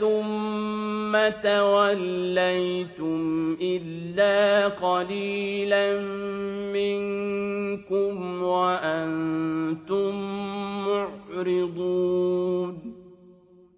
ثم توليتم إلا قليلا منكم وأنتم معرضون